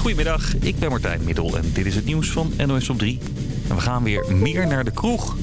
Goedemiddag, ik ben Martijn Middel en dit is het nieuws van NOS op 3. En we gaan weer meer naar de kroeg.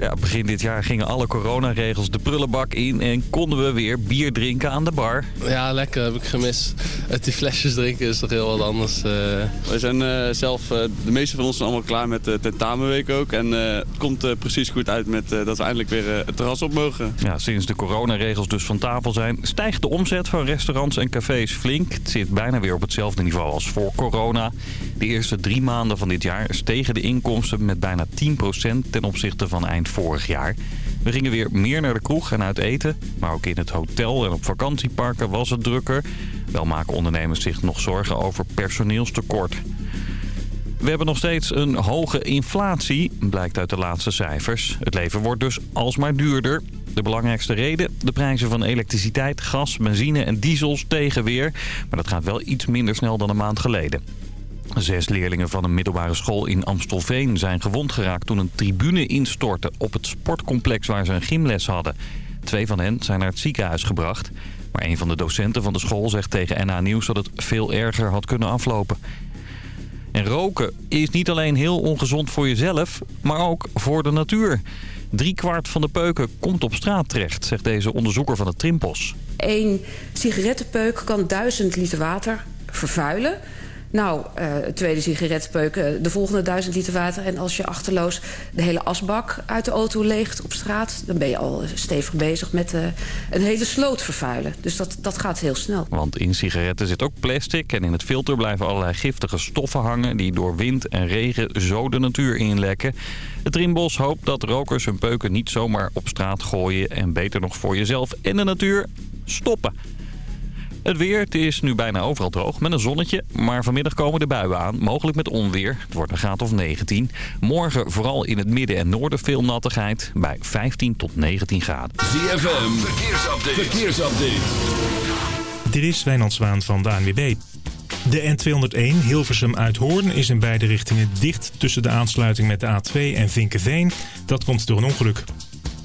Ja, begin dit jaar gingen alle coronaregels de prullenbak in en konden we weer bier drinken aan de bar. Ja, lekker. Heb ik gemist. Uit die flesjes drinken is toch heel wat anders. Uh... We zijn uh, zelf, uh, de meeste van ons zijn allemaal klaar met de tentamenweek ook. En het komt precies goed uit met dat we eindelijk weer het terras op mogen. Ja, sinds de coronaregels dus van tafel zijn, stijgt de omzet van restaurants en cafés flink. Het zit bijna weer op hetzelfde niveau als voor corona. De eerste drie maanden van dit jaar stegen de inkomsten met bijna 10% ten opzichte van eind vorig jaar. We gingen weer meer naar de kroeg en uit eten. Maar ook in het hotel en op vakantieparken was het drukker. Wel maken ondernemers zich nog zorgen over personeelstekort. We hebben nog steeds een hoge inflatie, blijkt uit de laatste cijfers. Het leven wordt dus alsmaar duurder. De belangrijkste reden? De prijzen van elektriciteit, gas, benzine en diesels tegen weer. Maar dat gaat wel iets minder snel dan een maand geleden. Zes leerlingen van een middelbare school in Amstelveen zijn gewond geraakt toen een tribune instortte op het sportcomplex waar ze een gymles hadden. Twee van hen zijn naar het ziekenhuis gebracht. Maar een van de docenten van de school zegt tegen NA Nieuws dat het veel erger had kunnen aflopen. En roken is niet alleen heel ongezond voor jezelf, maar ook voor de natuur. Drie kwart van de peuken komt op straat terecht, zegt deze onderzoeker van het Trimpos. Eén sigarettenpeuk kan duizend liter water vervuilen. Nou, uh, tweede sigaretpeuk, uh, de volgende duizend liter water. En als je achterloos de hele asbak uit de auto leegt op straat... dan ben je al stevig bezig met uh, een hele sloot vervuilen. Dus dat, dat gaat heel snel. Want in sigaretten zit ook plastic... en in het filter blijven allerlei giftige stoffen hangen... die door wind en regen zo de natuur inlekken. Het Rimbos hoopt dat rokers hun peuken niet zomaar op straat gooien... en beter nog voor jezelf en de natuur stoppen. Het weer, het is nu bijna overal droog met een zonnetje. Maar vanmiddag komen de buien aan, mogelijk met onweer. Het wordt een graad of 19. Morgen vooral in het midden en noorden veel nattigheid. Bij 15 tot 19 graden. ZFM, verkeersupdate. verkeersupdate. Dit is Wijnand Zwaan van de ANWB. De N201 Hilversum uit Hoorn is in beide richtingen dicht tussen de aansluiting met de A2 en Vinkenveen. Dat komt door een ongeluk.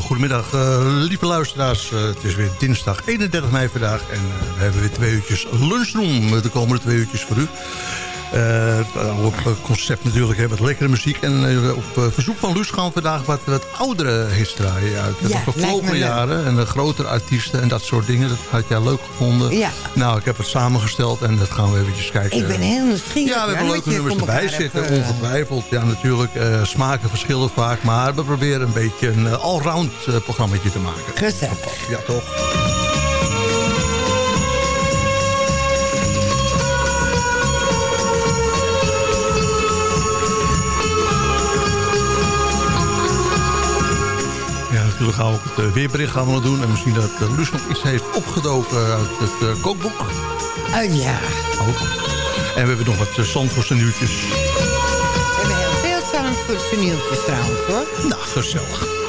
Goedemiddag, uh, lieve luisteraars. Uh, het is weer dinsdag 31 mei vandaag en uh, we hebben weer twee uurtjes lunchroom de komende twee uurtjes voor u. Uh, op concept natuurlijk hebben wat lekkere muziek. En uh, op verzoek van Luus gaan we vandaag wat, wat oudere hits draaien. Uit ja, de vervlogen jaren en de grotere artiesten en dat soort dingen. Dat had jij leuk gevonden. Ja. Nou, ik heb het samengesteld en dat gaan we eventjes kijken. Ik ben heel nieuwsgierig. Ja, we hebben leuke nummers erbij zitten. Ongetwijfeld. Ja, natuurlijk. smaken verschillen vaak. Maar we proberen een beetje een allround programma te maken. Gezellig. Ja, toch? Natuurlijk gaan we ook het weerbericht gaan we doen. En misschien dat uh, Luus nog iets heeft opgedoken uit het uh, kookboek. Uh, ja. Ook. En we hebben nog wat Zandvoortse nieuwtjes. We hebben heel veel Zandvoortse nieuwtjes trouwens hoor. Nou, gezellig.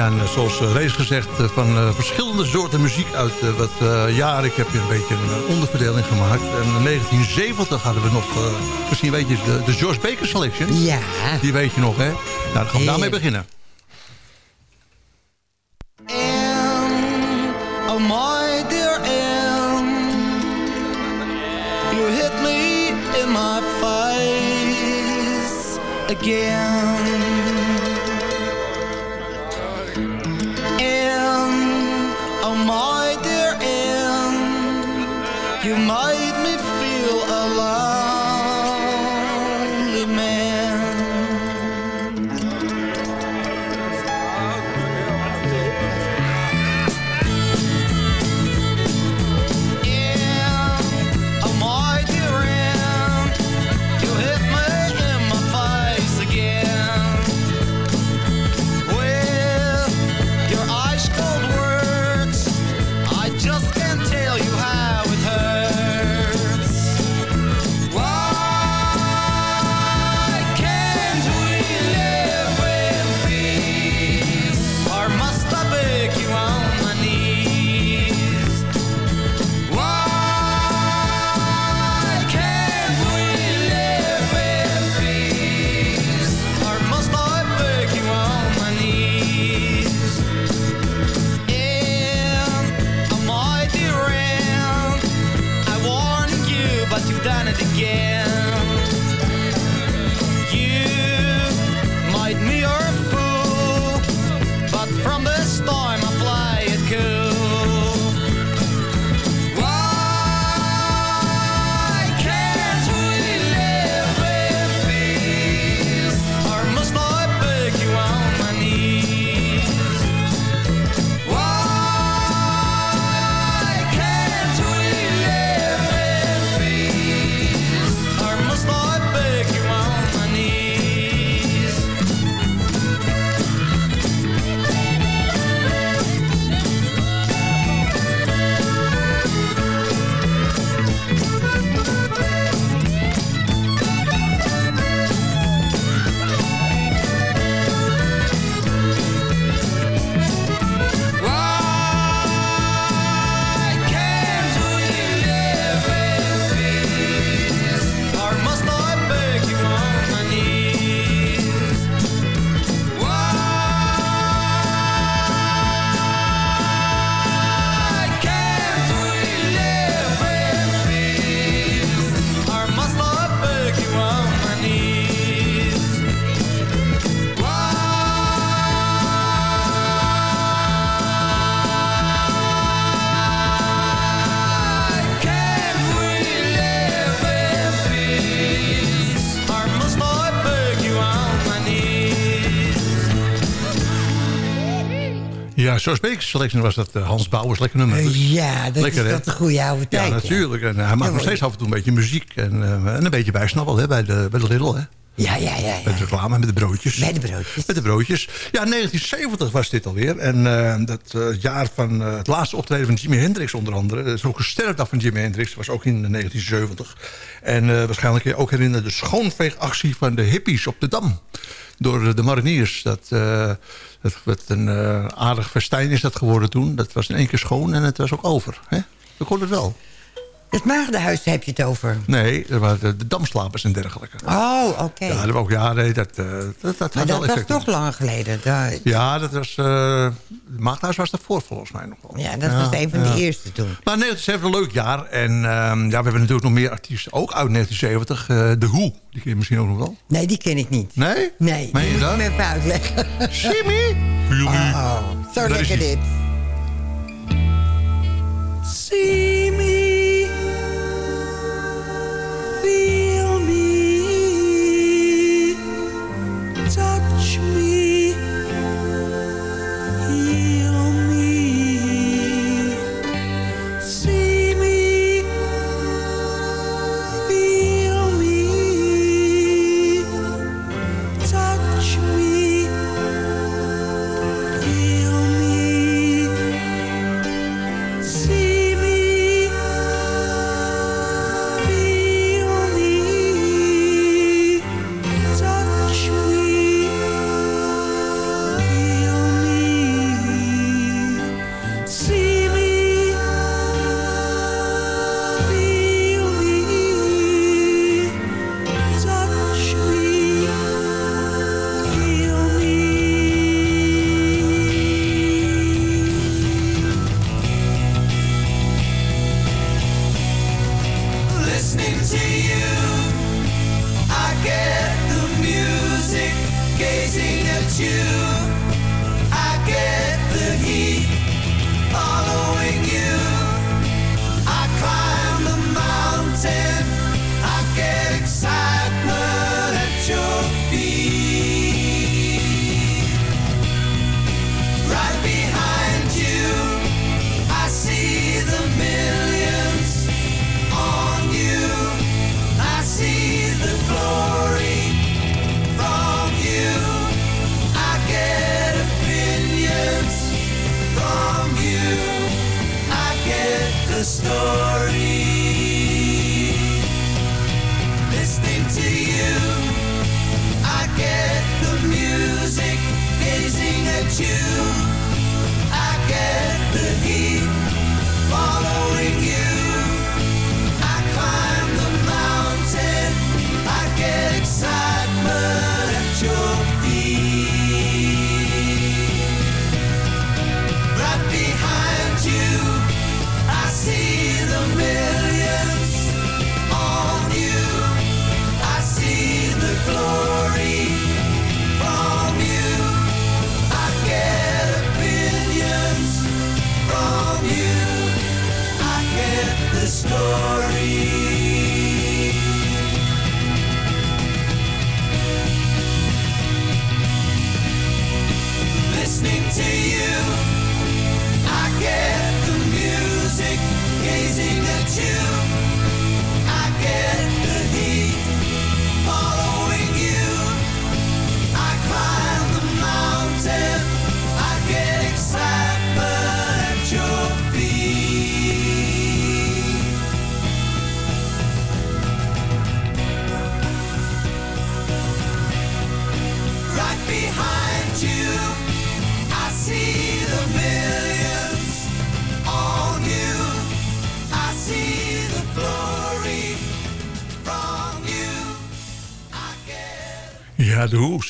Ja, en zoals reeds gezegd, van uh, verschillende soorten muziek uit uh, wat uh, jaren. Ik heb hier een beetje een onderverdeling gemaakt. En in 1970 hadden we nog, misschien weet je, de, de George Baker Selection. Ja. Die weet je nog, hè? Nou, dan gaan we daarmee beginnen. And, oh my dear Anne, you hit me in my face again. wanted to get ja, zoals Beekse Selection was dat eh, Hans Bouwers lekker nummer. Eh, ja, dat Lekker, is dat de goede oude tijd. Ja, natuurlijk. En eh, hij maakt nog steeds af en toe een beetje muziek. En, eh, en een beetje bijsnabbel hè, bij, de, bij de Lidl. Hè. Ja, ja, ja. Met de reclame, met de broodjes. Bij de broodjes. Met de broodjes. Ja, 1970 was dit alweer. En eh, dat eh, jaar van eh, het laatste optreden van Jimi Hendrix onder andere. Dat is ook een sterfdag van Jimi Hendrix. was ook in 1970. En eh, waarschijnlijk je ook herinneren de schoonveegactie van de hippies op de Dam. Door de mariniers. Dat, eh, dat, wat een eh, aardig festijn is dat geworden toen. Dat was in één keer schoon en het was ook over. Hè? We kon het wel. Het maagdenhuis heb je het over. Nee, waren de, de damslapers en dergelijke. Oh, oké. Ja, dat was ook, ja, nee, dat, eh, dat, dat maar had wel dat was toch lang geleden. Dat- Ja, dat was... eh de Maagdhuis was daarvoor volgens mij nog wel. ja, dat was een van ja. de eerste toen. Maar 1970 een leuk jaar. En ehm, ja, we hebben natuurlijk nog meer artiesten. Ook uit 1970. eh de Who. Die ken je misschien ook nog wel. Nee, die ken ik niet. Nee? Nee, Meen je moet dat? je me even uitleggen. Jimmy? Oh, zo Daar is lekker dit. See me, you.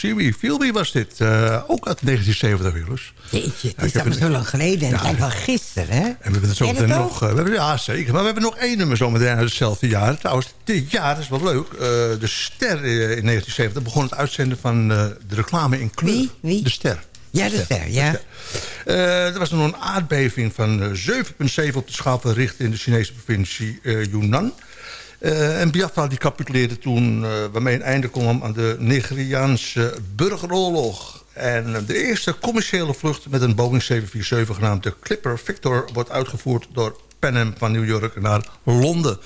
Ja, Feel Me was dit. Eh, ook uit 1970, Willus. Jeetje, het Ja, is allemaal het- zo lang geleden. En Ja. het lijkt wel gisteren, hè? En we hebben het zo meteen nog... eh, we hebben, ja, zeker. Maar we hebben nog één nummer zometeen uit hetzelfde jaar. Trouwens, dit jaar is wel leuk. Eh, de Ster in 1970 begon het uitzenden van de reclame in kleur. Wie? Wie? De Ster. Ja, de ster, ja. Er was nog een aardbeving van eh, 7,7 op de schaal van in de Chinese provincie eh, Yunnan. Eh, en Biafra die capituleerde toen, eh, waarmee een einde kwam aan de Nigeriaanse burgeroorlog. En de eerste commerciële vlucht met een Boeing 747 genaamd de Clipper Victor... wordt uitgevoerd door Pan Am van New York naar Londen.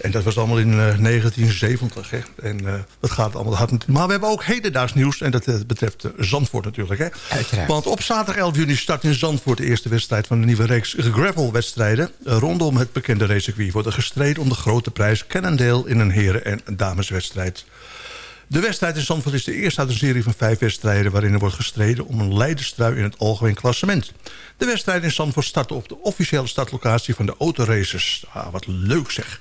En dat was allemaal in eh, 1970. Hè. En eh, dat gaat allemaal hard. Maar we hebben ook hedendaags nieuws. En dat eh, betreft eh, Zandvoort natuurlijk. Hè. Uiteraard. Want op zaterdag 11 juni start in Zandvoort... de eerste wedstrijd van de nieuwe reeks gravel-wedstrijden. Eh, Rondom het bekende racecircuit wordt er gestreden... om de grote prijs Cannondale in een heren- en dameswedstrijd. De wedstrijd in Zandvoort is de eerste uit een serie van vijf wedstrijden... waarin er wordt gestreden om een leiderstrui in het algemeen klassement. De wedstrijd in Zandvoort startte op de officiële startlocatie van de autoraces. Ah, wat leuk zeg.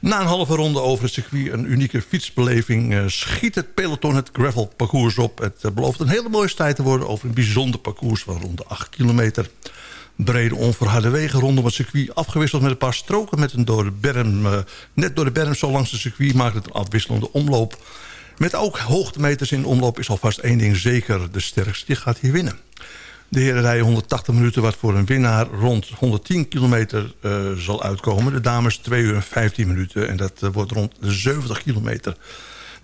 Na een halve ronde over het circuit, een unieke fietsbeleving... eh, schiet het peloton het gravelparcours op. Het eh, belooft een hele mooie tijd te worden... over een bijzonder parcours van rond de 8 kilometer. Brede onverharde wegen rondom het circuit... afgewisseld met een paar stroken met een door de berm... eh, net door de berm zo langs het circuit maakt het een afwisselende omloop... Met ook hoogtemeters in omloop is alvast één ding zeker. De sterkste die gaat hier winnen. De heren rijden 180 minuten wat voor een winnaar rond 110 kilometer eh, zal uitkomen. De dames 2 uur en 15 minuten en dat eh, wordt rond de 70 kilometer.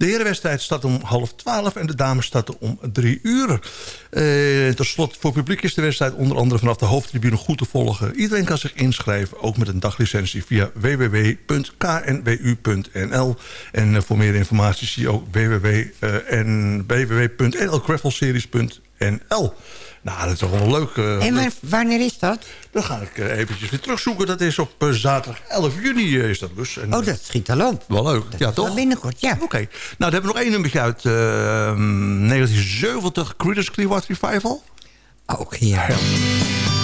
De herenwedstrijd start om half 12 en de dames starten om 3 uur. Eh tot slot, voor publiek is de wedstrijd onder andere vanaf de hoofdtribune goed te volgen. Iedereen kan zich inschrijven, ook met een daglicentie via www.knwu.nl. En eh, voor meer informatie zie je ook eh, en www.nlgravelseries.nl. Nou, dat is toch wel leuk. eh, En wa- wanneer is dat? Dan ga ik eh, eventjes weer terugzoeken. Dat is op eh, zaterdag 11 juni is dat dus. En, Oh, dat schiet al op. Wel leuk, ja is wel toch? binnenkort, ja. Oké. Nou, dan hebben we nog één nummertje uit eh, 1970. Creedence Clearwater Revival. Ook hier. Long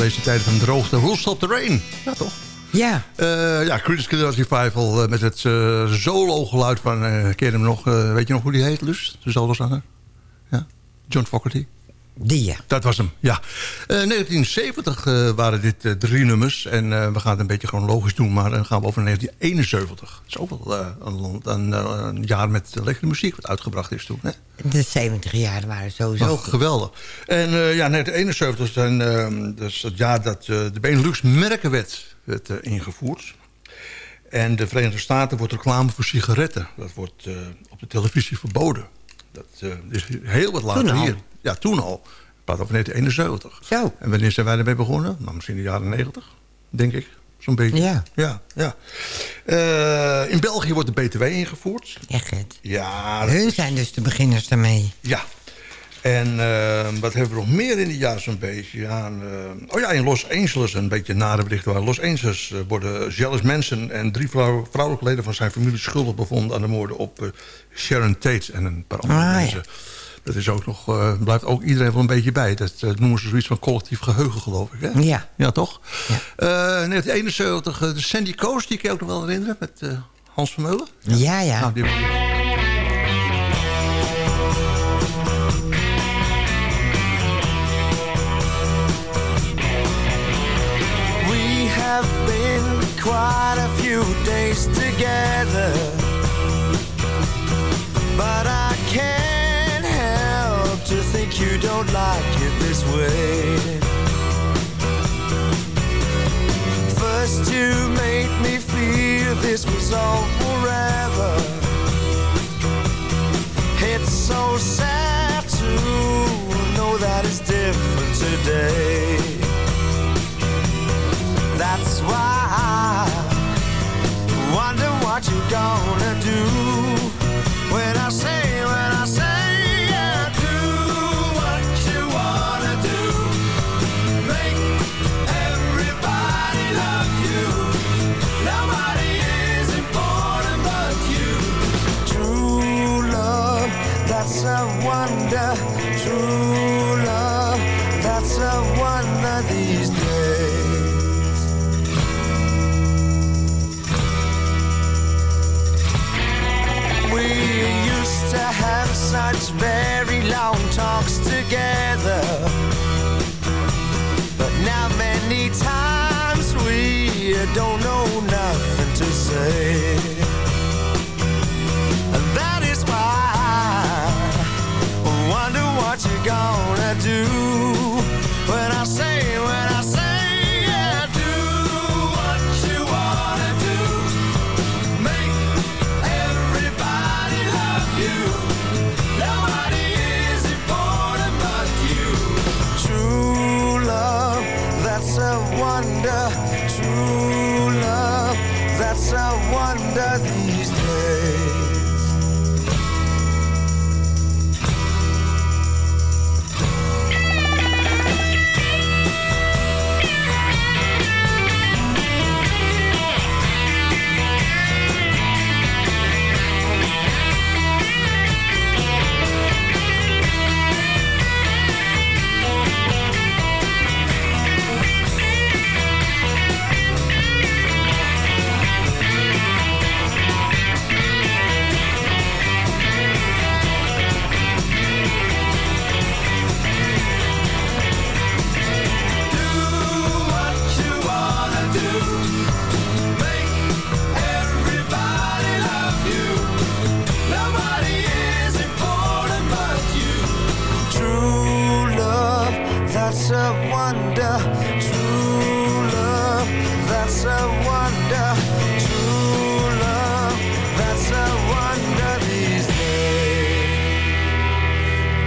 deze tijd van droogte. Who'll Stop the Rain? Ja, toch? Ja, Eh, ja, Clearwater Revival eh, met het eh, solo-geluid van... ken je hem nog? weet je nog hoe die heet, Lust? De solozanger? Ja? John Fogerty? Die ja. Dat was hem, ja. Eh 1970 eh, waren dit eh, drie nummers. En eh, we gaan het een beetje chronologisch doen. Maar dan gaan we over naar 1971. Dat is ook wel eh, een, een, eh, een jaar met lekkere muziek wat uitgebracht is toen. Hè? De 70 jaar waren sowieso Oh, geweldig. En eh, ja, 1971 is dan, eh, dus het jaar dat eh, de Benelux merkenwet werd eh, ingevoerd. En de Verenigde Staten wordt reclame voor sigaretten. Dat wordt eh, op de televisie verboden. Dat eh, is heel wat later hier. Ja, toen al. Ik praat over 1971. Zo. En wanneer zijn wij ermee begonnen? Nou, misschien in de jaren 90, denk ik. Zo'n beetje. Ja. ja, ja. Eh, in België wordt de BTW ingevoerd. Echt het. Ja, Hun zijn dus de beginners daarmee. Ja. En eh, wat hebben we nog meer in die jaar zo'n beetje? Ja, eh, oh ja, in Los Angeles, een beetje nare berichten. Waar Los Angeles worden Jealous Manson en drie vrouw, vrouwelijke leden van zijn familie schuldig bevonden aan de moorden op Sharon Tate en een paar andere Ah, ja. Dat is ook nog, eh, blijft ook iedereen wel een beetje bij. Dat eh, noemen ze zoiets van collectief geheugen, geloof ik. Hè? Ja. Ja, toch? Ja. Eh, 1971, eh, de Sandy Coast, die je ook nog wel herinneren, met eh, Hans Vermeulen. Ja, ja. Nou, die We have been quite a few days together, but I can't don't like it this way. First, you made me feel this was all forever. It's so sad to know that it's different today. That's why I wonder what you're gonna that's a wonder. True love, that's a wonder these days. We used to have such very long talks together. But now many times we don't know nothing to say. I do. Wonder, true love. That's a wonder, true love. That's a wonder these days.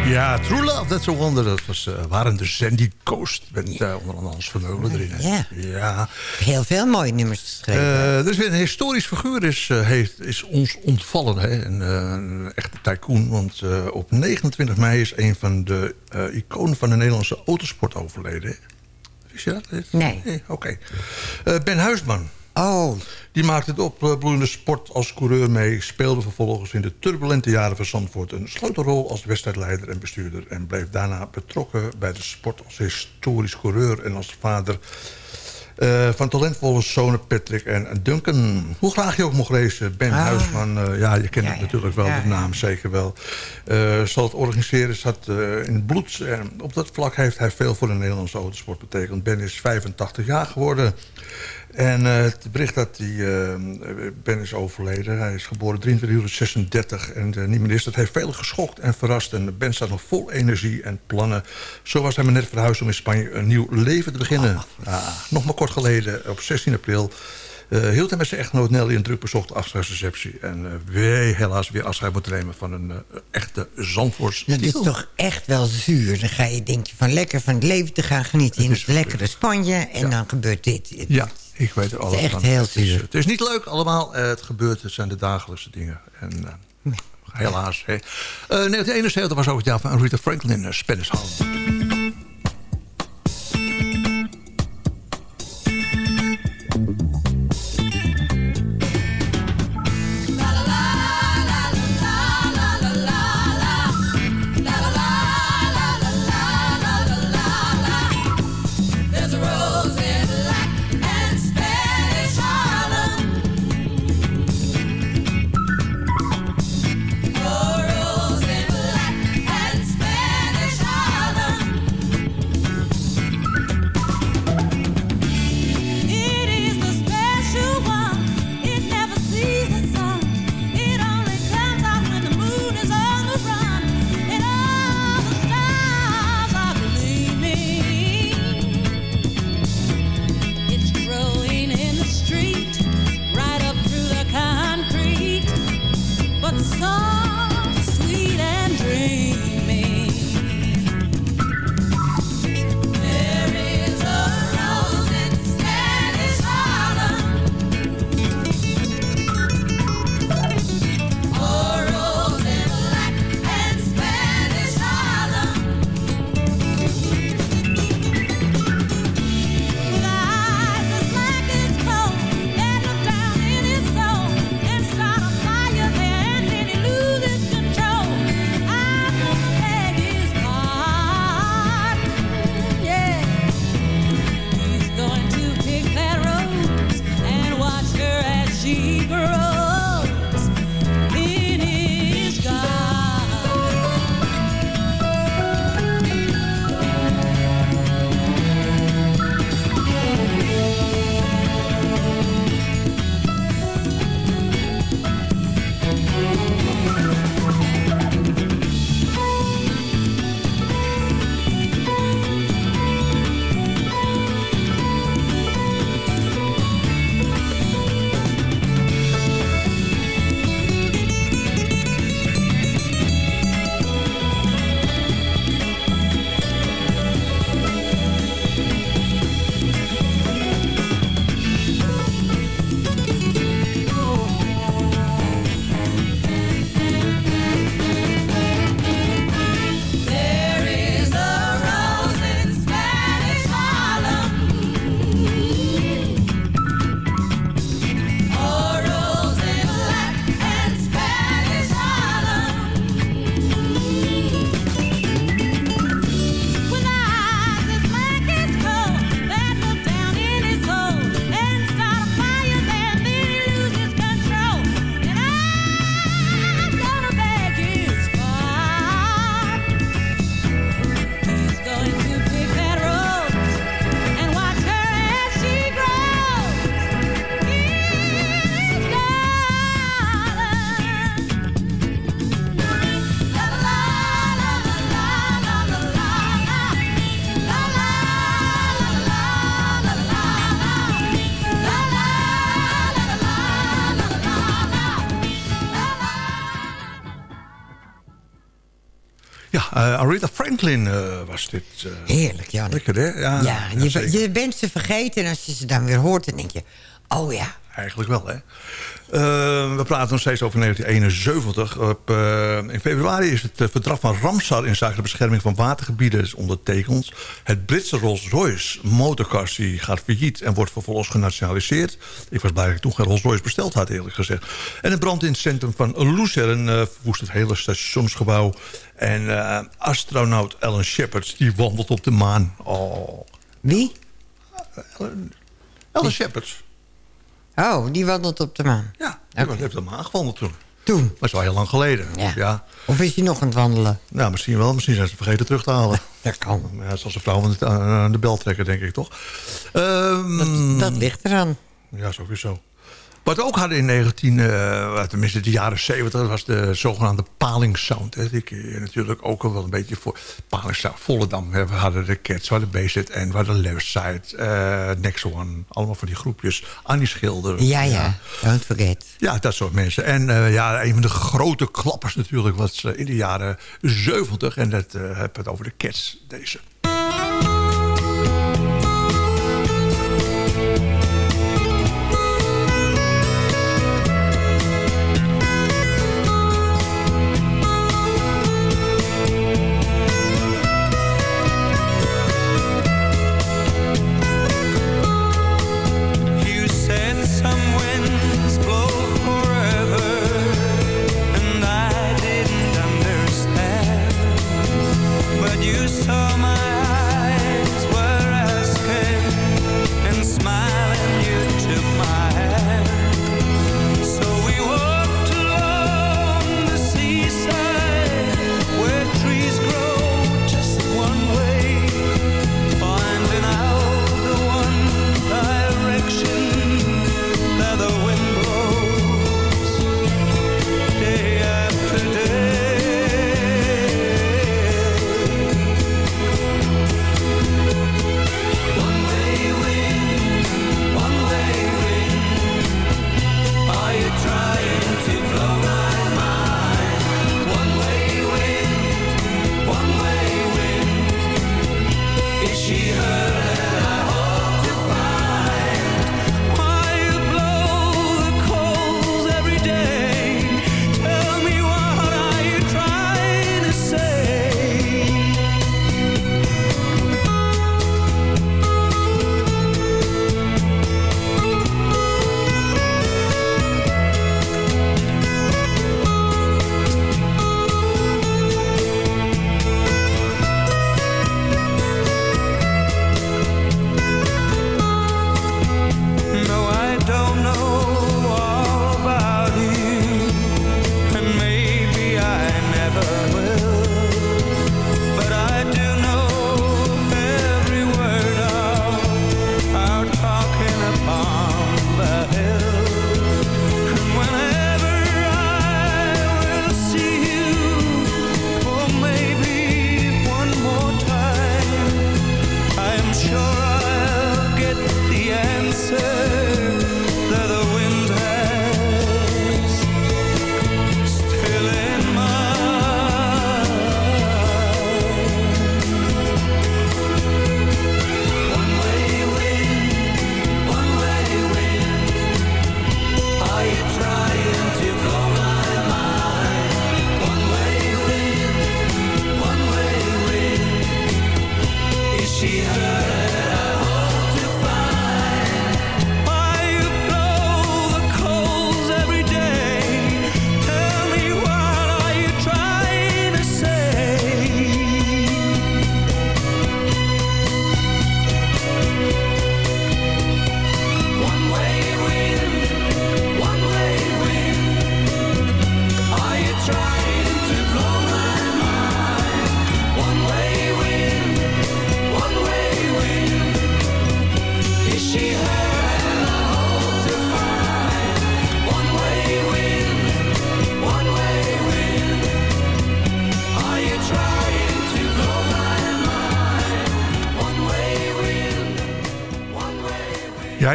Ja, True Love, That's a Wonder. Dat was, eh, waren de Sandy Coast. Met eh, onder andere Hans Vermeulen erin. Ja. ja. Heel veel mooie nummers geschreven. Eh, er is weer een historisch figuur is, eh, heeft, is ons ontvallen. Hè? Een, eh, een echte tycoon. Want eh, op 29 mei is een van de eh, iconen van de Nederlandse autosport overleden. hè. Wist je dat? Nee. Oké. Eh, ben Huisman. Oh, Die maakte het opbloeiende sport als coureur mee. Speelde vervolgens in de turbulente jaren van Zandvoort... een sleutelrol als wedstrijdleider en bestuurder... en bleef daarna betrokken bij de sport als historisch coureur... en als vader eh, van talentvolle zonen Patrick en Duncan. Hoe graag je ook mocht racen, Ben Ah. Huisman... eh, ja, je kent Ja, het ja. natuurlijk wel, Ja, de naam zeker wel. Eh, zal het organiseren, zat in het bloed. En op dat vlak heeft hij veel voor de Nederlandse autosport betekend. Ben is 85 jaar geworden... En eh, het bericht dat hij, eh, Ben is overleden. Hij is geboren 23 juli 36 en uh, niet meer is. Dat heeft veel geschokt en verrast. En Ben staat nog vol energie en plannen. Zo was hij maar net verhuisd om in Spanje een nieuw leven te beginnen. Ah, nog maar kort geleden, op 16 april... hield hij met zijn echtgenoot Nelly een druk bezochte afscheidsreceptie. En weer helaas weer afscheid moeten nemen van een echte Zandvoorts dat is toch echt wel zuur. Dan ga je, denk je van lekker van het leven te gaan genieten in Het lekkere Spanje. En Ja. dan gebeurt dit. Ja, Ik weet er alles Het is echt van. heel het, is, het is niet leuk allemaal. Eh, het gebeurt, het zijn de dagelijkse dingen. En, eh, Helaas. Hè. Eh, 1971 was ook het jaar van Rita Franklin, Spanish Harlem. Eh, Aretha Franklin eh, was dit. eh, Heerlijk, Jan. lekker, hè? Ja, Ja, je, je bent ze vergeten en als je ze dan weer hoort, dan denk je... Oh ja, Eigenlijk wel, hè? Eh, we praten nog steeds over 1971. Op, eh, in februari is het eh, verdrag van Ramsar... in zaken de bescherming van watergebieden ondertekend. Het Britse Rolls-Royce motorcars die gaat failliet... en wordt vervolgens genationaliseerd. Ik was blij dat ik toen geen Rolls-Royce besteld had, eerlijk gezegd. En een brand in het centrum van Lucerne verwoest het hele stationsgebouw. En astronaut Alan Shepard die wandelt op de maan. Oh, wie? Alan Shepard. Oh, die wandelt op de maan. Ja, die heeft op de maan gewandeld toen. Toen. Dat is al heel lang geleden. Ja. ja. Of is hij nog aan het wandelen? Nou, misschien wel. Misschien zijn ze vergeten terug te halen. Dat kan. Ja, zoals een vrouw aan de, bel trekken, denk ik, toch? Ehm, Dat, dat ligt eraan. Ja, sowieso. Wat we ook hadden in 19, eh, tenminste de jaren 70, was de zogenaamde palingsound. Hè. Die natuurlijk ook wel een beetje voor. Palingsound, Volendam. Hè. We hadden de Cats, we hadden BZN, we hadden Left Side, eh Next One. Allemaal van die groepjes. Annie Schilder. Ja, ja. Don't forget. Ja, dat soort mensen. En eh, ja, een van de grote klappers natuurlijk was in de jaren 70. En dat heb het over de Cats, deze.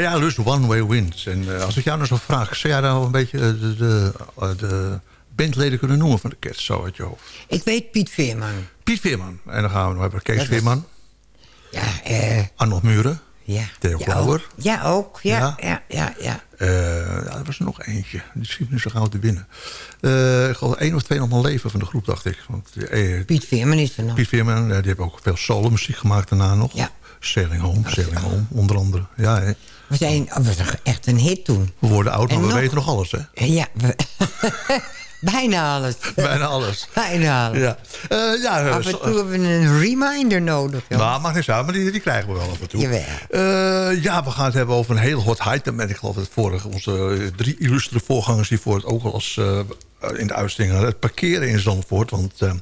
Ja, lust one way wins. En eh, als ik jou nou zo vraag, zou jij nou een beetje eh, de, de, eh, de bandleden kunnen noemen van de Cats, zo uit je hoofd? Ik weet Piet Veerman. Piet Veerman. En dan gaan we nog hebben Kees Dat Veerman, Ja, eh... Arnold Muren, Ja. Theo ja, Klauwer. ook. Ja, ook. Ja, Ja. ja, ja, ja. Ja, er was er nog eentje. Die schiet nu zo gauw te binnen. Ik geloof één of twee nog maar leven van de groep, dacht ik. Want, Piet Veerman is er nog. Piet Veerman, die heeft ook veel solo muziek gemaakt daarna nog. Ja. Sailing Home, Sailing Home, onder andere. Ja. We zijn oh, was toch echt een hit toen. we worden oud, maar En we nog- weten nog alles, hè? Ja, we- bijna alles. Bijna alles. Bijna alles. Ja, Eh, ja eh, Af en zo- toe hebben we een reminder nodig. joh. Nou, mag niet uit, maar die, die krijgen we wel af en toe. Jawel. Eh, ja, we gaan het hebben over een heel hot item. En ik geloof dat vorige, onze eh, drie illustere voorgangers hiervoor het ook al eh, in de uitzending hadden. Het parkeren in Zandvoort. Want eh,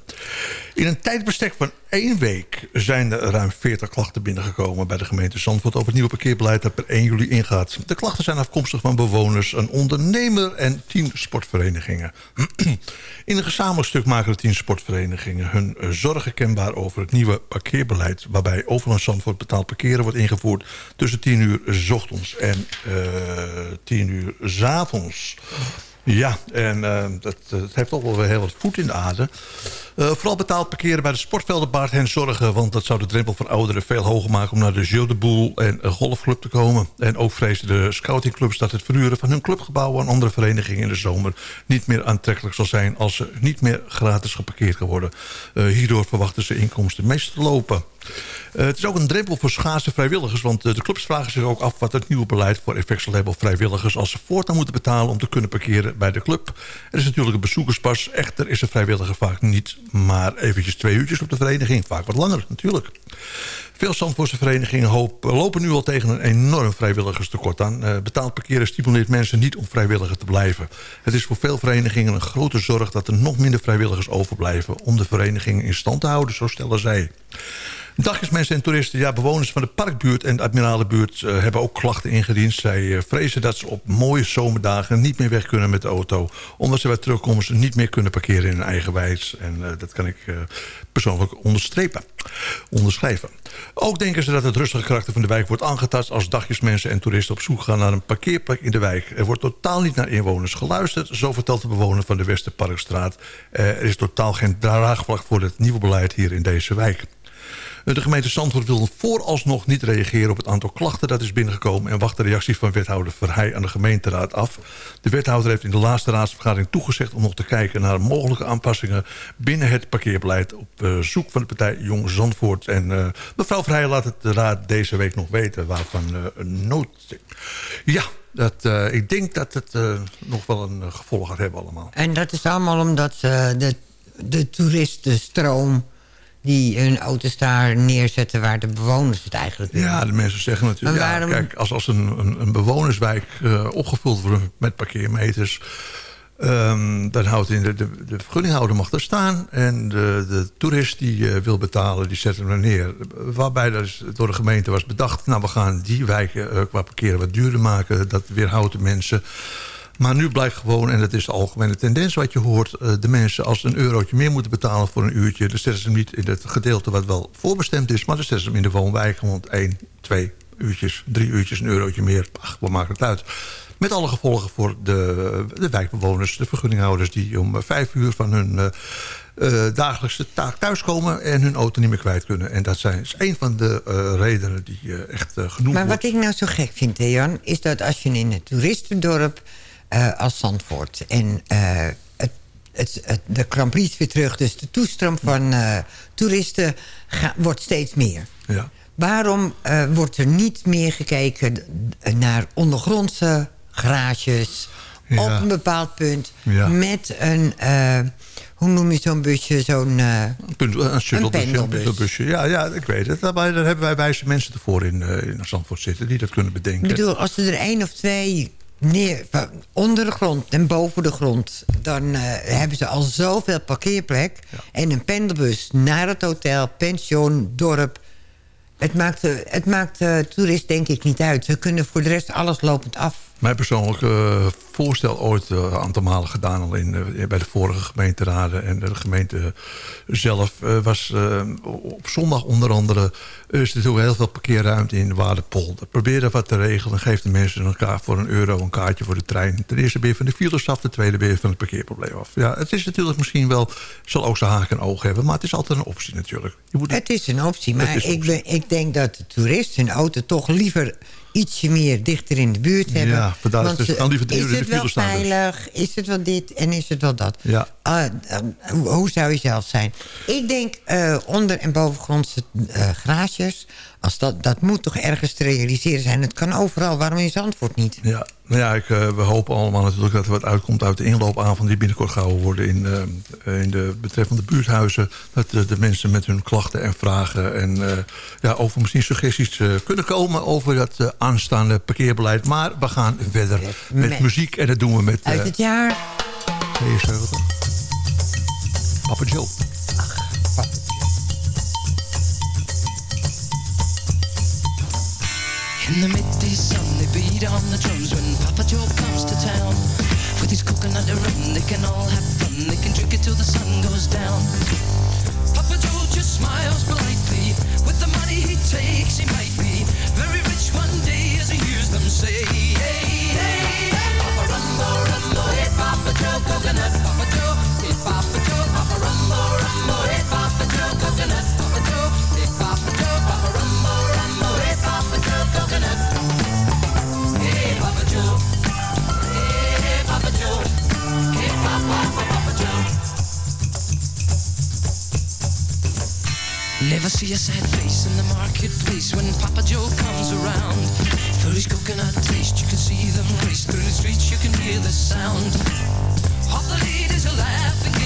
in een tijdbestek van één week zijn er ruim 40 klachten binnengekomen bij de gemeente Zandvoort over het nieuwe parkeerbeleid dat per 1 juli ingaat. De klachten zijn afkomstig van bewoners, een ondernemer en 10 sportverenigingen. In een gezamenlijk stuk maken de 10 sportverenigingen hun eh, zorgen kenbaar over het nieuwe parkeerbeleid. Waarbij overal Zandvoort betaald parkeren wordt ingevoerd tussen 10 uur 's ochtends en eh 10 uur 's avonds. Ja, en eh, dat, eh, heeft toch wel weer heel wat voet in de aarde. Eh, vooral betaald parkeren bij de sportvelden baart hen zorgen... want dat zou de drempel voor ouderen veel hoger maken... om naar de Jeu de Boel en een golfclub te komen. En ook vrezen de scoutingclubs dat het verhuren van hun clubgebouwen... aan andere verenigingen in de zomer niet meer aantrekkelijk zal zijn... als ze niet meer gratis geparkeerd kan worden. Hierdoor verwachten ze inkomsten meest te lopen. Eh, het is ook een drempel voor schaarse vrijwilligers... want eh, de clubs vragen zich ook af wat het nieuwe beleid voor effect zal vrijwilligers... als ze voortaan moeten betalen om te kunnen parkeren bij de club. Er is natuurlijk een bezoekerspas. Echter is een vrijwilliger vaak niet maar eventjes twee uurtjes op de vereniging. Vaak wat langer, natuurlijk. Veel Zandvoortse verenigingen lopen nu al tegen een enorm vrijwilligerstekort aan. Eh, betaald parkeren stimuleert mensen niet om vrijwilliger te blijven. Het is voor veel verenigingen een grote zorg dat er nog minder vrijwilligers overblijven... om de verenigingen in stand te houden, zo stellen zij. Dagjesmensen en toeristen, ja, bewoners van de parkbuurt en de admiralenbuurt... eh, hebben ook klachten ingediend. Zij eh, vrezen dat ze op mooie zomerdagen niet meer weg kunnen met de auto. Omdat ze bij terugkomst niet meer kunnen parkeren in hun eigen wijs. En eh, dat kan ik persoonlijk onderstrepen, onderschrijven. Ook denken ze dat het rustige karakter van de wijk wordt aangetast... als dagjesmensen en toeristen op zoek gaan naar een parkeerplek in de wijk. Er wordt totaal niet naar inwoners geluisterd. Zo vertelt de bewoner van de Westerparkstraat. Er is totaal geen draagvlak voor het nieuwe beleid hier in deze wijk. De gemeente Zandvoort wil vooralsnog niet reageren op het aantal klachten dat is binnengekomen... en wacht de reactie van wethouder Verheij aan de gemeenteraad af. De wethouder heeft in de laatste raadsvergadering toegezegd... om nog te kijken naar mogelijke aanpassingen binnen het parkeerbeleid... op eh, zoek van de partij Jong Zandvoort. En eh, mevrouw Verheij laat het de raad deze week nog weten waarvan eh, een nood... Ja, dat, eh, ik denk dat het eh, nog wel een eh, gevolg gaat hebben allemaal. En dat is allemaal omdat eh, de, de toeristenstroom... die hun auto's daar neerzetten waar de bewoners het eigenlijk willen. Ja, de mensen zeggen natuurlijk... Ja, kijk, als, als een, een, een bewonerswijk eh, opgevuld wordt met parkeermeters... ehm, dan houdt in de, de, de vergunninghouder mag er staan... en de, de toerist die eh, wil betalen, die zet hem er neer. Waarbij dus door de gemeente was bedacht... nou, we gaan die wijken eh, qua parkeren wat duurder maken. Dat weerhoudt de mensen... Maar nu blijkt gewoon, en dat is de algemene tendens wat je hoort... eh, de mensen als een eurotje meer moeten betalen voor een uurtje... dan zetten ze hem niet in het gedeelte wat wel voorbestemd is... maar dan zetten ze hem in de woonwijk gewoon één, twee uurtjes, drie uurtjes, een eurotje meer. Ach, wat maakt het uit? Met alle gevolgen voor de, de wijkbewoners, de vergunninghouders... die om eh, vijf uur van hun eh, dagelijkse taak thuiskomen... en hun auto niet meer kwijt kunnen. En dat zijn, is een van de redenen die eh, echt genoemd Maar wordt. wat ik nou zo gek vind, Jan... is dat als je in een toeristendorp als Zandvoort... en eh, het, het, het, de Grand Prix weer terug... dus de toestroom van eh, toeristen ga- wordt steeds meer. Ja. Waarom eh, wordt er niet meer gekeken naar ondergrondse garages... Ja. op een bepaald punt Ja. met een... eh, hoe noem je zo'n busje? Zo'n... eh, Een, shuttlebusje, een pendelbus. pendelbusje. Ja, ja, ik weet het. Daarbij, daar hebben wij wijze mensen ervoor in, eh in Zandvoort zitten... die dat kunnen bedenken. Ik bedoel, als er één of twee neer, van onder de grond en boven de grond... dan eh, hebben ze al zoveel parkeerplek. En een pendelbus naar het hotel, pension, dorp. Het maakt, het maakt de toerist denk ik niet uit. Ze kunnen voor de rest alles lopend af Mijn persoonlijke voorstel ooit eh, een aantal malen gedaan... al in, eh, bij de vorige gemeenteraden en de gemeente zelf... eh, was eh, op zondag onder andere... er is natuurlijk heel veel parkeerruimte in Waardepolder. Probeer dat wat te regelen. Geef de mensen elkaar voor een euro een kaartje voor de trein. Ten eerste ben je van de files af, ten tweede ben je van het parkeerprobleem af. Ja, het is natuurlijk misschien wel... zal ook zijn haak en oog hebben, maar het is altijd een optie natuurlijk. Je moet, Het is een optie, maar ik, ben, ik denk dat de toerist hun auto toch liever ietsje meer dichter in de buurt hebben. Ja, vandaar dat Want, ze eh, gaan liever Is het wel dus. veilig? Is het wel dit en is het wel dat? Ja. Ah, eh, hoe, zou je zelf zijn? Ik denk eh, onder- en bovengrondse eh garages... Als dat, dat moet toch ergens te realiseren zijn. Het kan overal, waarom in Zandvoort niet? Ja, nou ja, ik, eh, we hopen allemaal natuurlijk dat er wat uitkomt uit de inloopavond die binnenkort gehouden worden in, eh, in de betreffende buurthuizen. Dat de mensen met hun klachten en vragen en eh, ja, over misschien suggesties kunnen komen over dat aanstaande parkeerbeleid. Maar we gaan verder met, Met- muziek en dat doen we met Uit het jaar... 72. Papa Joe. In the midday sun, they beat on the drums when Papa Joe comes to town. With his coconut rum, they can all have fun. They can drink it till the sun goes down. Papa Joe just smiles politely. With the money he takes, he might be very rich one day as he hears them say, Never see a sad face in the marketplace when Papa Joe comes around. For his coconut taste, you can see them race through the streets, you can hear the sound. All the ladies are laughing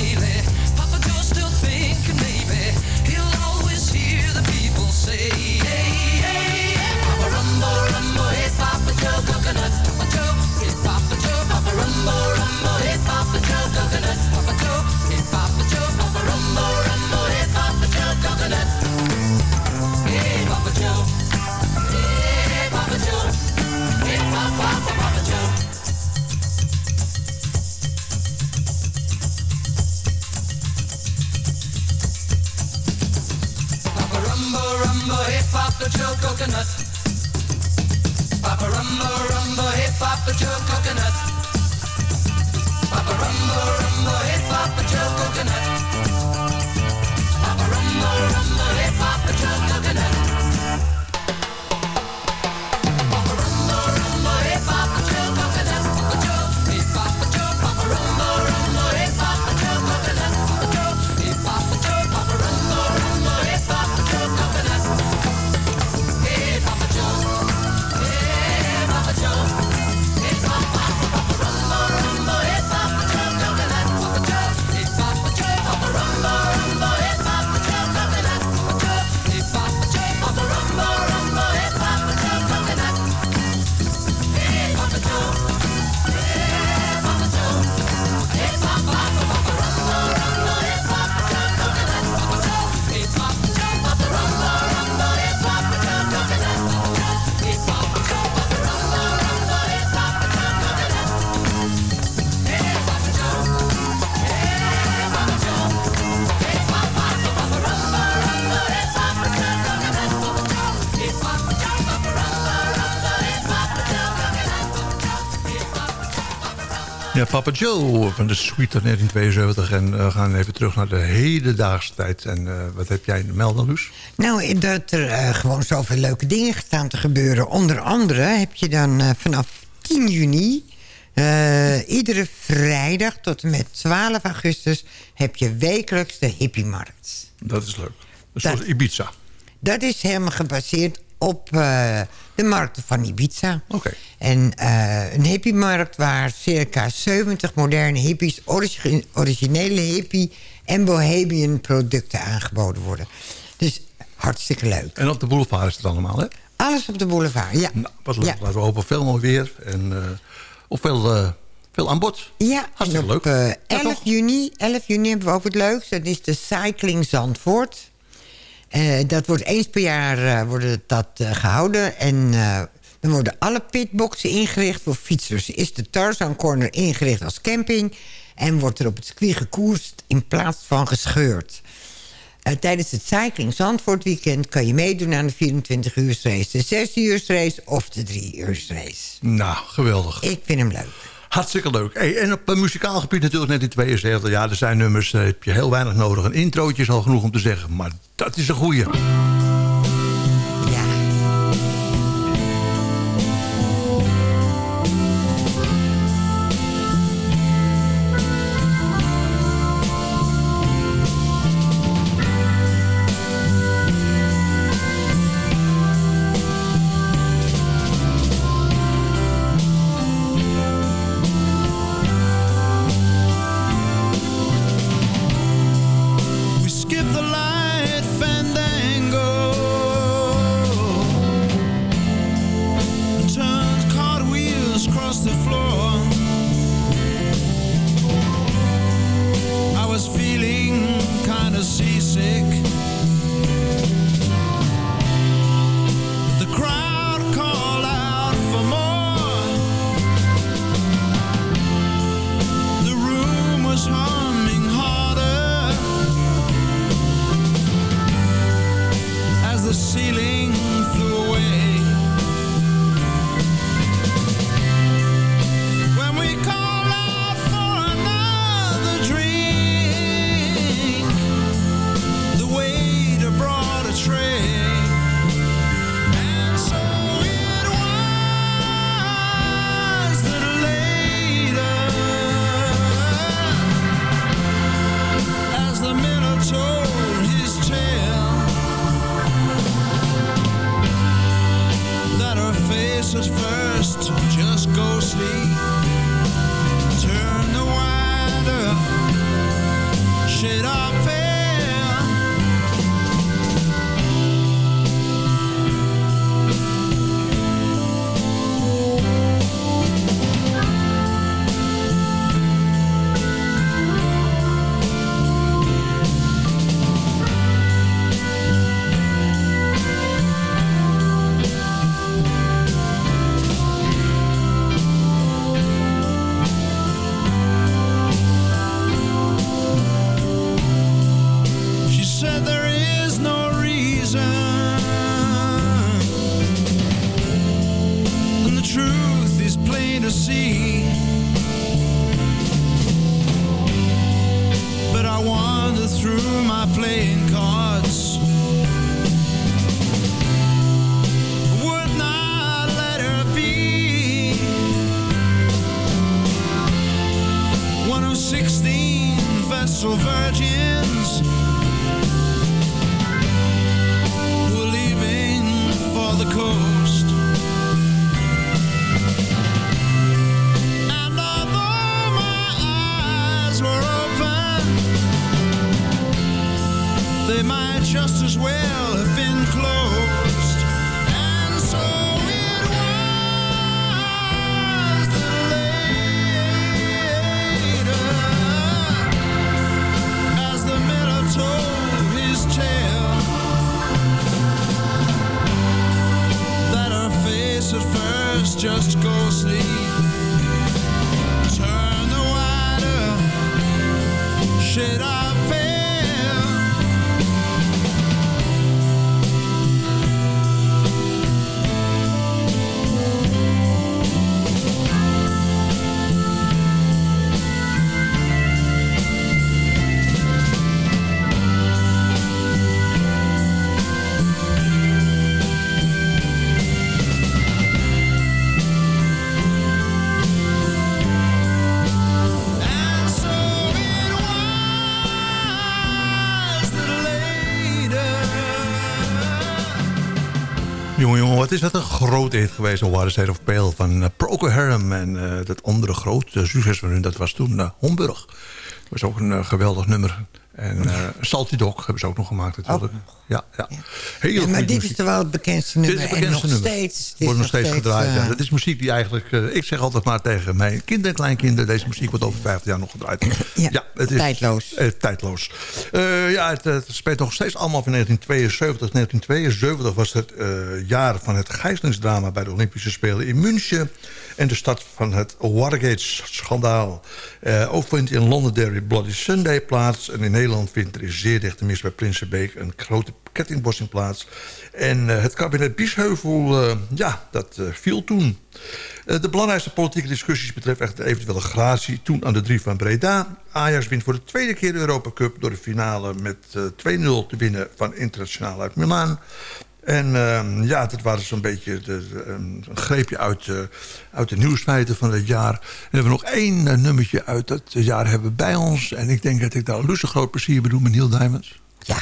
Ja, Papa Joe van de Suite uit 1972. En eh, we gaan even terug naar de hedendaagse tijd. En eh, wat heb jij in de melden, Luus? Nou, dat er eh, gewoon zoveel leuke dingen staan te gebeuren. Onder andere heb je dan vanaf 10 juni... iedere vrijdag tot en met 12 augustus... heb je wekelijks de hippiemarkt. Dat is leuk. Dat- Zoals Ibiza. Dat is helemaal gebaseerd op eh, de markten van Ibiza. Oké. En eh, een hippiemarkt waar circa 70 moderne hippies... origi- originele hippie en bohemian producten aangeboden worden. Dus hartstikke leuk. En op de boulevard is het allemaal, hè? Alles op de boulevard, ja. Nou, wat leuk. Ja. Laten we hopen op veel mooi weer. En op veel, veel aan bod. Ja, Hartstikke en op leuk. eh, Ja, 11, toch? juni, 11 juni hebben we ook het leukste. Dat is de Cycling Zandvoort. Eh, dat wordt eens per jaar wordt dat eh, gehouden. En Dan worden alle pitboxen ingericht voor fietsers. Is de Tarzan Corner ingericht als camping... en wordt er op het circuit gekoerst in plaats van gescheurd. Tijdens het Cycling Zandvoort weekend kan je meedoen aan de 24 uur race. De 6 uur race of de 3 uur race. Nou, geweldig. Ik vind hem leuk. Hartstikke leuk. Hey, en op een muzikaal gebied natuurlijk net in 72. Ja, er zijn nummers, daar heb je heel weinig nodig. Een introotje is al genoeg om te zeggen. Maar dat is een goeie. To see. But I wander through my playing groot hit geweest... op Water State of Pale van uh. En eh, dat andere grote succes van hun, dat was toen uh, Homburg. Dat was ook een geweldig nummer. En eh, Salty Dog hebben ze ook nog gemaakt natuurlijk. Ja, ja. Heel Ja, maar dit muziek. is toch wel het bekendste Dit nummer. is het bekendste en nog nummer. steeds. dit is wordt nog steeds gedraaid. eh, ja. Dat is muziek die eigenlijk... eh, ik zeg altijd maar tegen mijn kinderen en kleinkinderen... deze muziek wordt over 50 jaar nog gedraaid. Ja, het is, tijdloos. eh, tijdloos. Ja, het, het speelt nog steeds allemaal van 1972. 1972 was het jaar van het gijzelingsdrama... bij de Olympische Spelen in München. En de start van het Watergate-schandaal. Ook vindt in Londonderry Bloody Sunday plaats. En in Nederland vindt er in zeer dichte mis bij Prinsenbeek... een grote kettingbossing plaats. En eh, het kabinet Biesheuvel, eh, ja, dat eh, viel toen. De belangrijkste politieke discussies betreffen echt de eventuele gratie... toen aan de drie van Breda. Ajax wint voor de tweede keer de Europa Cup... door de finale met eh, 2-0 te winnen van Internationaal uit Milaan. En eh, ja, dat waren zo'n beetje de, een greepje uit, eh, uit de nieuwsfeiten van het jaar. En we hebben nog één eh, nummertje uit dat jaar hebben bij ons. En ik denk dat ik daar lustig groot plezier bedoel met Neil Diamonds. Ja.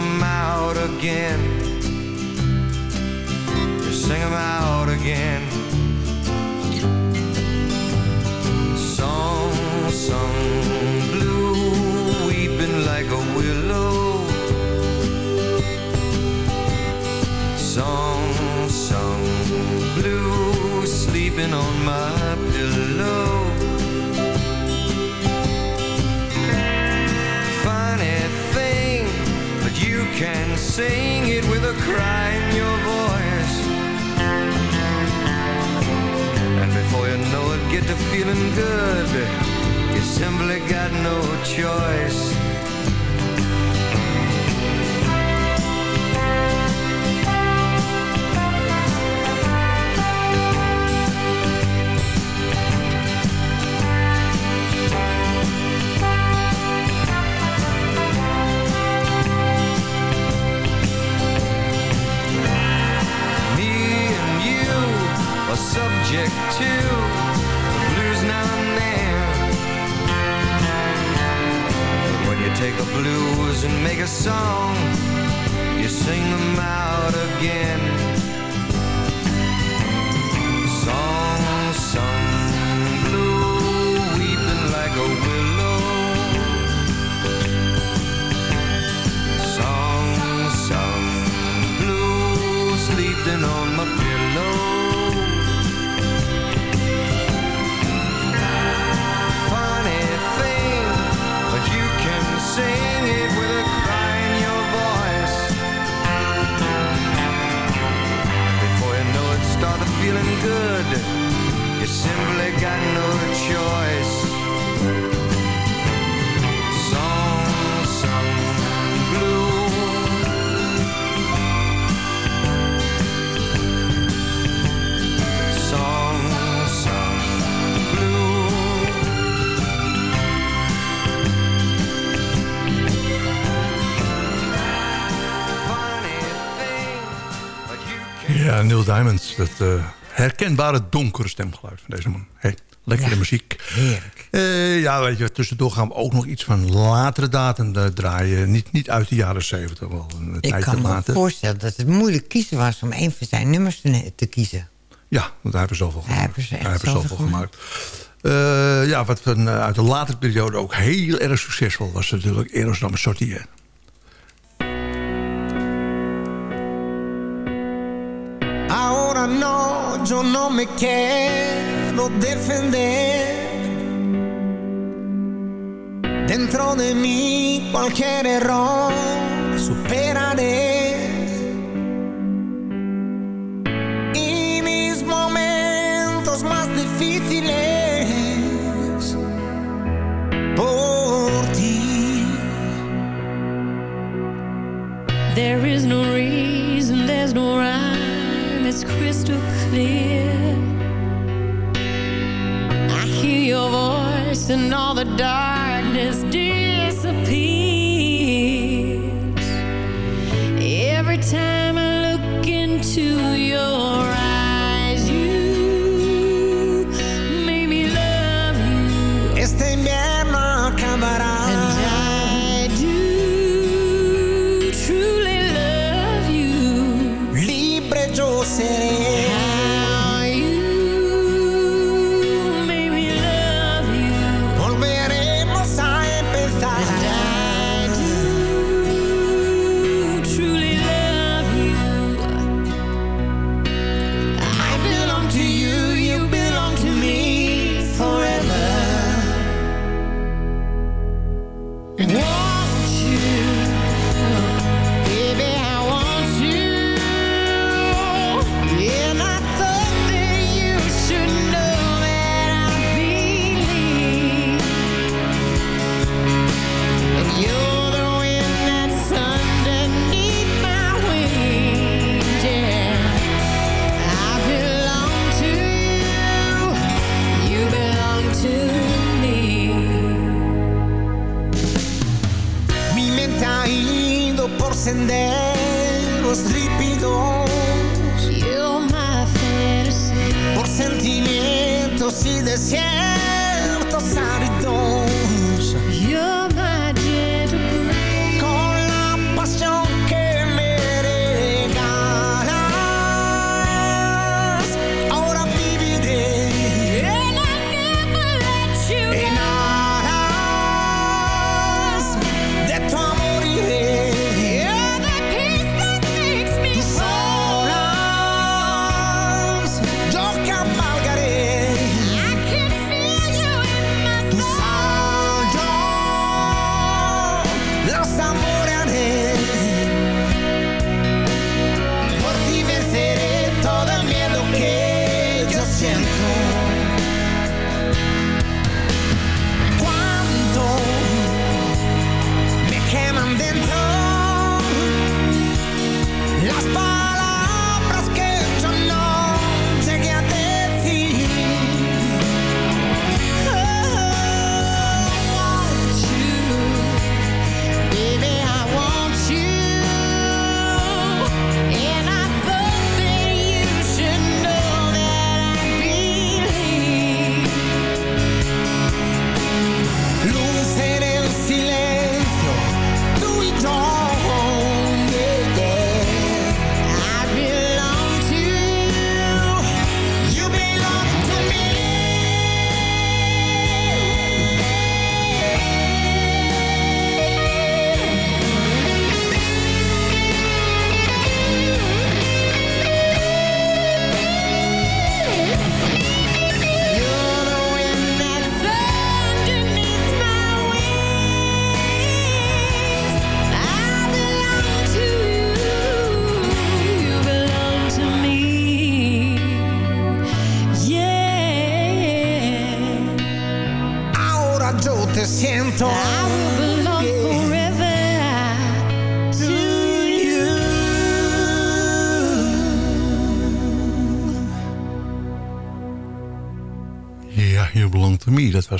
Them out again. You sing them out again. Can sing it with a cry in your voice. And before you know it, get to feeling good. You simply got no choice. Subject to the blues now and then. When you take the blues and make a song, you sing them out again. Good. You simply got no choice. Song sung blue. Song sung blue. But Ja, Neil Diamond. Dat eh, herkenbare donkere stemgeluid van deze man. Hey, lekkere Ja, muziek. Heerlijk. Eh, ja, weet je, tussendoor gaan we ook nog iets van latere datum eh, draaien. Niet, niet uit de jaren zeventig, wel een Ik tijdje kan me voorstellen dat het moeilijk kiezen was om een van zijn nummers te, te kiezen. Ja, want daar hebben ze zoveel gemaakt. Daar hebben ze zoveel gemaakt. Eh, ja, wat van, uit de latere periode ook heel erg succesvol was natuurlijk Eros Ramazzotti. Ahora no, yo no me quiero defender. Dentro de mí cualquier error superaré. Y mis momentos más difíciles por ti. There is no reason, there's no right clear. I hear your voice and all the darkness disappears. Every time I look into your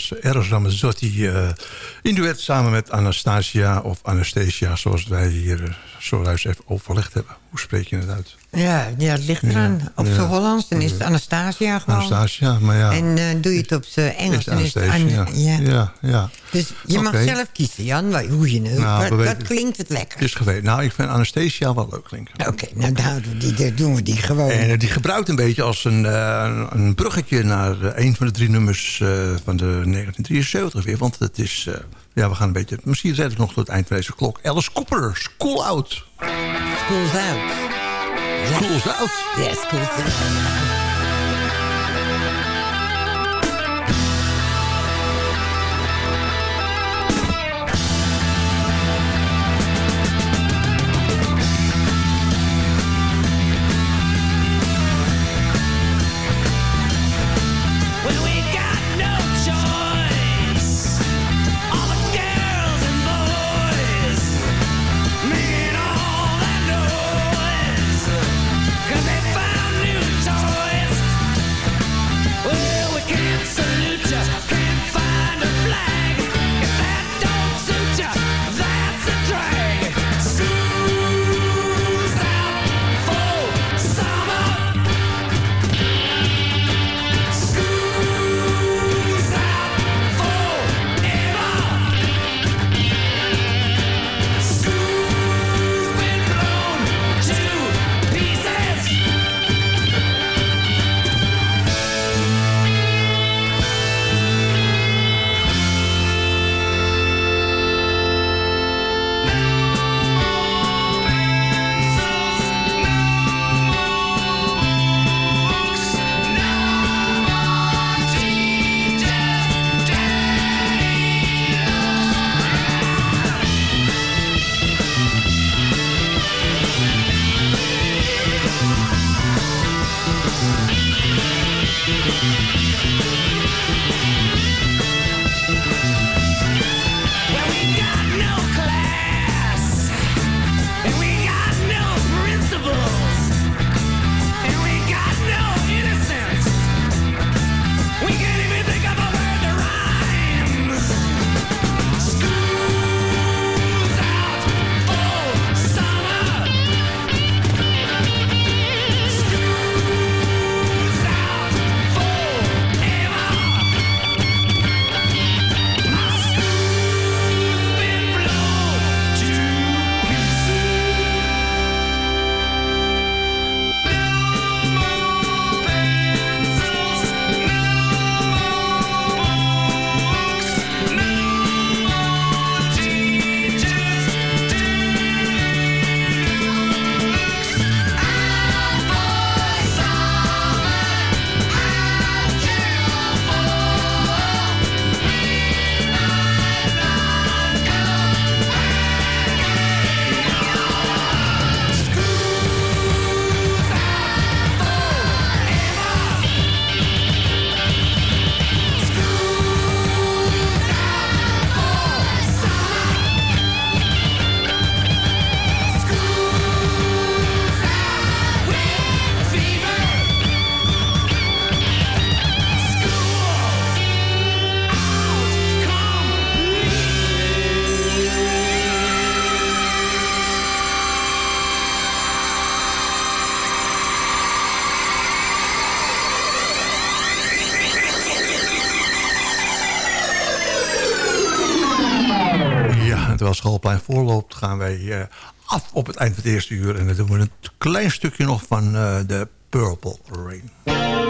was Eros Ramazzotti eh in duet samen met Anastasia of Anastasia... zoals wij hier uh, zojuist even overlegd hebben. Spreek je het uit? Ja, ja het ligt eraan. Ja, Op ja. zijn Hollands, dan is het Anastasia gewoon. Anastasia, maar ja. En eh, doe je het op zijn Engels, dan is het Anastasia. An- ja. ja, ja. Dus je mag zelf kiezen, Jan, hoe je het Nou, we wat klinkt het lekker. Is geweest. Nou, ik vind Anastasia wel leuk klinken. Oké, nou dan, houden we die, doen we die gewoon. En eh, die gebruikt een beetje als een, eh, een bruggetje naar een van de drie nummers van de 1973 weer. Want het is, ja, we gaan een beetje, misschien zet ik nog tot het eind van deze klok. Alice Cooper, School Out. School's out. School's out. Ja, school's out. voorloopt, gaan wij eh, af op het eind van het eerste uur. En dan doen we een klein stukje nog van eh, de Purple Rain.